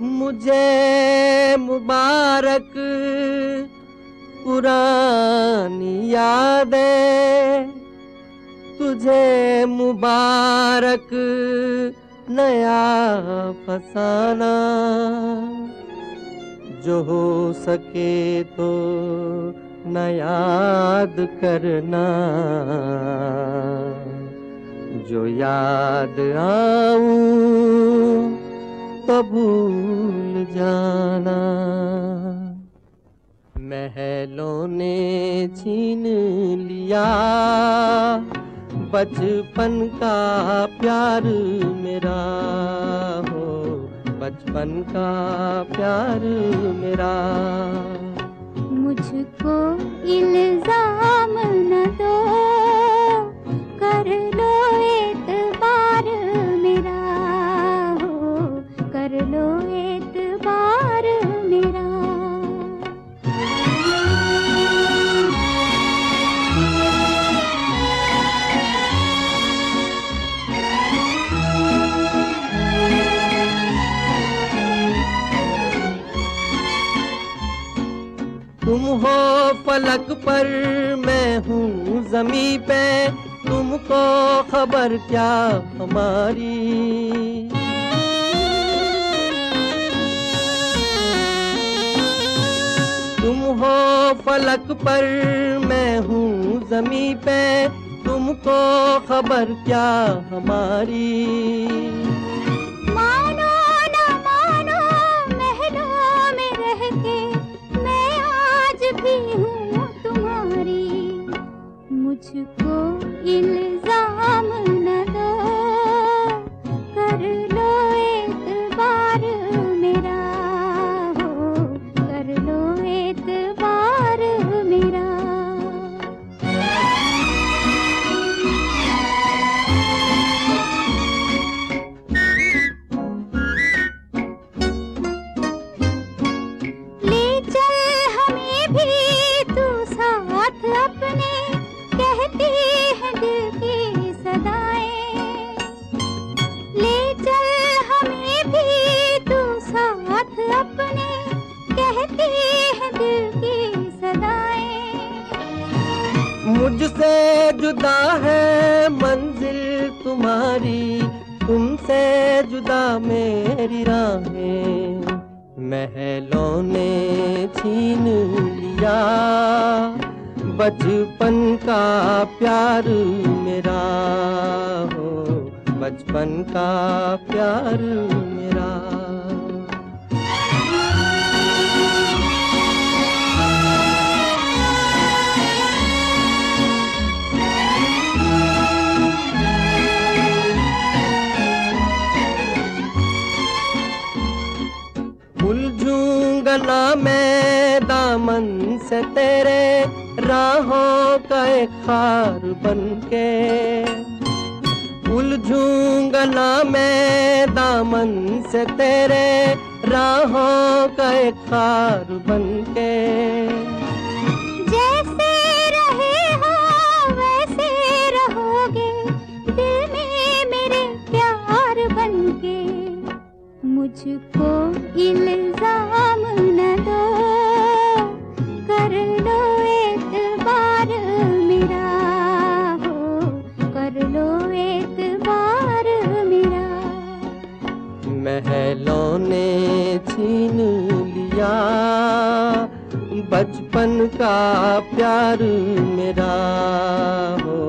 मुझे मुबारक पुरानी यादें, तुझे मुबारक नया फसाना। जो हो सके तो न याद करना, जो याद आऊँ तो भूल जाना। महलों ने छीन लिया। बचपन का प्यार मेरा हो। बचपन का प्यार मेरा हो फलक पर मैं हूँ जमी पे। तुमको खबर क्या हमारी? तुम हो फलक पर मैं हूँ जमी पे। तुमको खबर क्या हमारी? मुझको इल्ज़ाम मुझसे जुदा है मंजिल तुम्हारी, तुमसे जुदा मेरी राहें। महलों ने छीन लिया, बचपन का प्यार मेरा हो, बचपन का प्यार मेरा। ना मैं दामन से तेरे राहों का एक खार बन के उलझूँगा ना मैं दामन से तेरे राहों का एक खार बन के मुझको इल्ज़ाम न दो। कर लो एतबार मेरा। हो, कर लो एतबार मेरा। महलों ने छीन लिया। बचपन का प्यार मेरा। हो